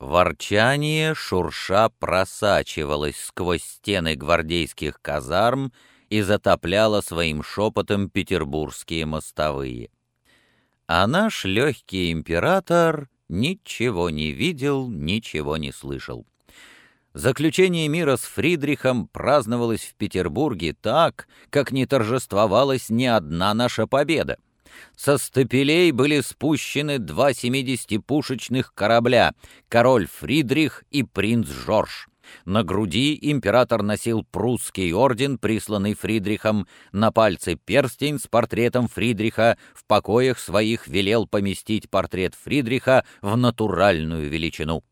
Ворчание шурша просачивалось сквозь стены гвардейских казарм и затопляло своим шепотом петербургские мостовые. А наш легкий император ничего не видел, ничего не слышал. Заключение мира с Фридрихом праздновалось в Петербурге так, как не торжествовалась ни одна наша победа. Со стапелей были спущены два 70-пушечных корабля «Король Фридрих» и «Принц Жорж». На груди император носил прусский орден, присланный Фридрихом, на пальце перстень с портретом Фридриха, в покоях своих велел поместить портрет Фридриха в натуральную величину.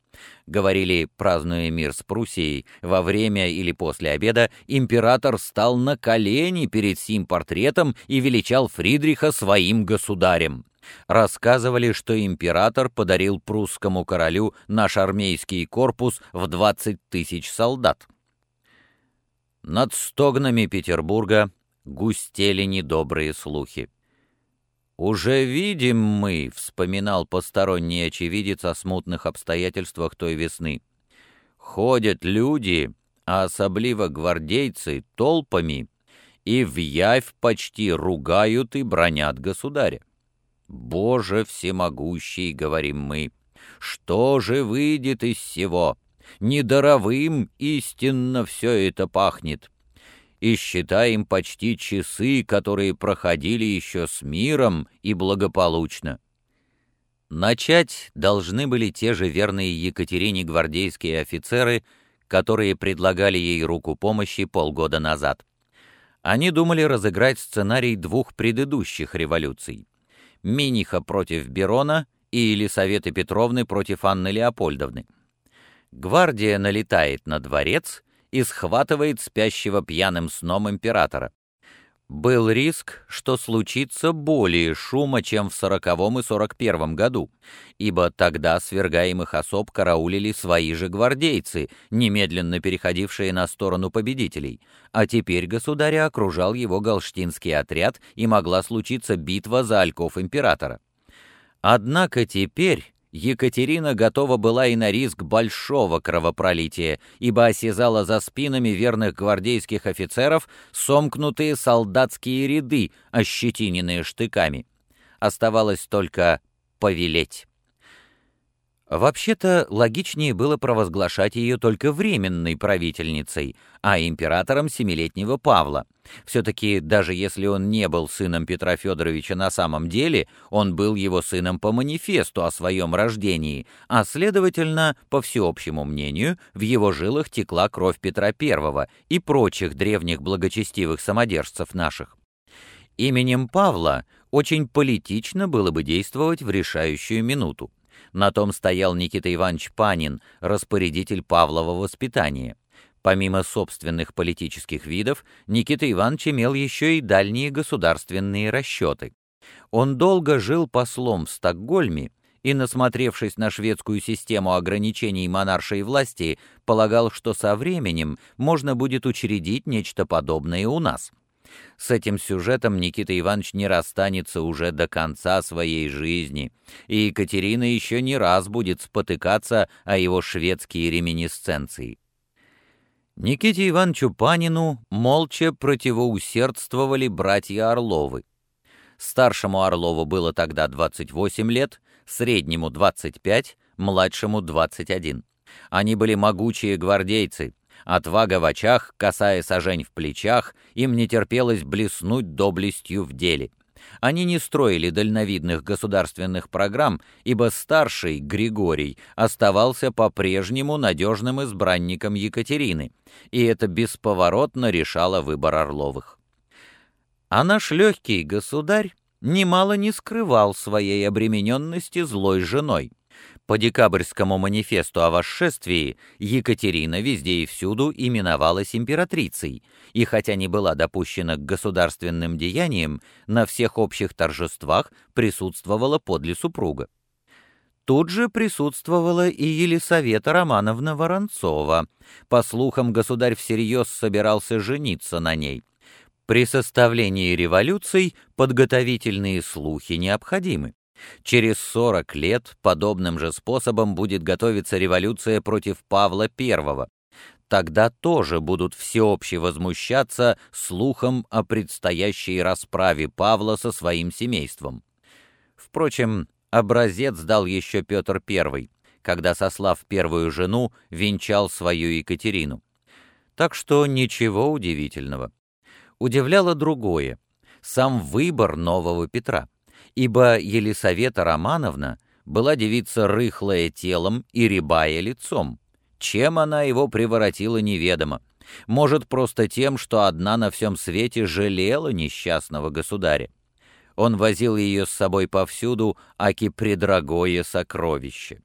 Говорили, празднуя мир с Пруссией, во время или после обеда император стал на колени перед сим портретом и величал Фридриха своим государем. Рассказывали, что император подарил прусскому королю наш армейский корпус в 20 тысяч солдат. Над стогнами Петербурга густели недобрые слухи. «Уже видим мы», — вспоминал посторонний очевидец о смутных обстоятельствах той весны. «Ходят люди, а особливо гвардейцы, толпами, и в явь почти ругают и бронят государя. «Боже всемогущий», — говорим мы, — «что же выйдет из всего? Недаровым истинно все это пахнет». И считаем почти часы, которые проходили еще с миром и благополучно. Начать должны были те же верные Екатерине гвардейские офицеры, которые предлагали ей руку помощи полгода назад. Они думали разыграть сценарий двух предыдущих революций. Миниха против Берона и Елисаветы Петровны против Анны Леопольдовны. Гвардия налетает на дворец и схватывает спящего пьяным сном императора. Был риск, что случится более шума, чем в сороковом и сорок первом году, ибо тогда свергаемых особ караулили свои же гвардейцы, немедленно переходившие на сторону победителей, а теперь государя окружал его галштинский отряд и могла случиться битва за ольков императора. Однако теперь Екатерина готова была и на риск большого кровопролития, ибо осязала за спинами верных гвардейских офицеров сомкнутые солдатские ряды, ощетиненные штыками. Оставалось только повелеть. Вообще-то логичнее было провозглашать ее только временной правительницей, а императором семилетнего Павла. Все-таки, даже если он не был сыном Петра Федоровича на самом деле, он был его сыном по манифесту о своем рождении, а, следовательно, по всеобщему мнению, в его жилах текла кровь Петра I и прочих древних благочестивых самодержцев наших. Именем Павла очень политично было бы действовать в решающую минуту. На том стоял Никита Иванович Панин, распорядитель Павлова воспитания. Помимо собственных политических видов, Никита Иванович имел еще и дальние государственные расчеты. Он долго жил послом в Стокгольме и, насмотревшись на шведскую систему ограничений монаршей власти, полагал, что со временем можно будет учредить нечто подобное у нас. С этим сюжетом Никита Иванович не расстанется уже до конца своей жизни, и Екатерина еще не раз будет спотыкаться о его шведские реминисценции. Никите Ивановичу Панину молча противоусердствовали братья Орловы. Старшему Орлову было тогда 28 лет, среднему 25, младшему 21. Они были могучие гвардейцы, Отвага в очах, касая сажень в плечах, им не терпелось блеснуть доблестью в деле. Они не строили дальновидных государственных программ, ибо старший, Григорий, оставался по-прежнему надежным избранником Екатерины, и это бесповоротно решало выбор Орловых. А наш легкий государь немало не скрывал своей обремененности злой женой. По декабрьскому манифесту о восшествии Екатерина везде и всюду именовалась императрицей, и хотя не была допущена к государственным деяниям, на всех общих торжествах присутствовала подле супруга. Тут же присутствовала и Елисавета Романовна Воронцова. По слухам, государь всерьез собирался жениться на ней. При составлении революций подготовительные слухи необходимы. Через 40 лет подобным же способом будет готовиться революция против Павла I. Тогда тоже будут всеобще возмущаться слухом о предстоящей расправе Павла со своим семейством. Впрочем, образец дал еще Петр I, когда, сослав первую жену, венчал свою Екатерину. Так что ничего удивительного. Удивляло другое — сам выбор нового Петра ибо Елисавета Романовна была девица рыхлая телом и рябая лицом. Чем она его приворотила, неведомо. Может, просто тем, что одна на всем свете жалела несчастного государя. Он возил ее с собой повсюду, аки предрагое сокровище.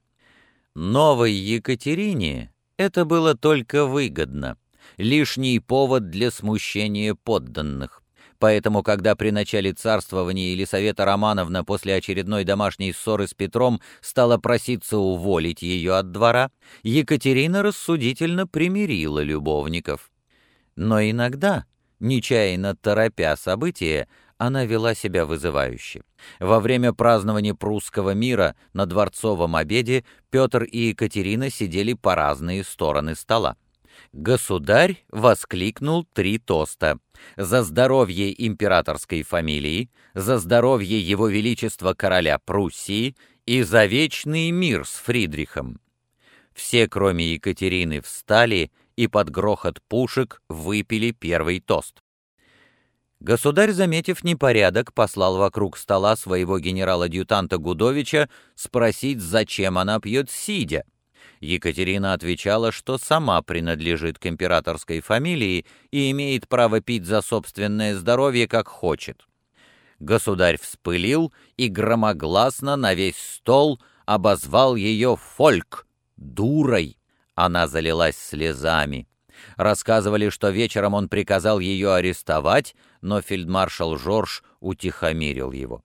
Новой Екатерине это было только выгодно, лишний повод для смущения подданных. Поэтому, когда при начале царствования Елисавета Романовна после очередной домашней ссоры с Петром стала проситься уволить ее от двора, Екатерина рассудительно примирила любовников. Но иногда, нечаянно торопя события, она вела себя вызывающе. Во время празднования прусского мира на дворцовом обеде Петр и Екатерина сидели по разные стороны стола. Государь воскликнул три тоста. За здоровье императорской фамилии, за здоровье его величества короля Пруссии и за вечный мир с Фридрихом. Все, кроме Екатерины, встали и под грохот пушек выпили первый тост. Государь, заметив непорядок, послал вокруг стола своего генерала-адъютанта Гудовича спросить, зачем она пьет сидя. Екатерина отвечала, что сама принадлежит к императорской фамилии и имеет право пить за собственное здоровье, как хочет. Государь вспылил и громогласно на весь стол обозвал ее «фольк» — «дурой». Она залилась слезами. Рассказывали, что вечером он приказал ее арестовать, но фельдмаршал Жорж утихомирил его.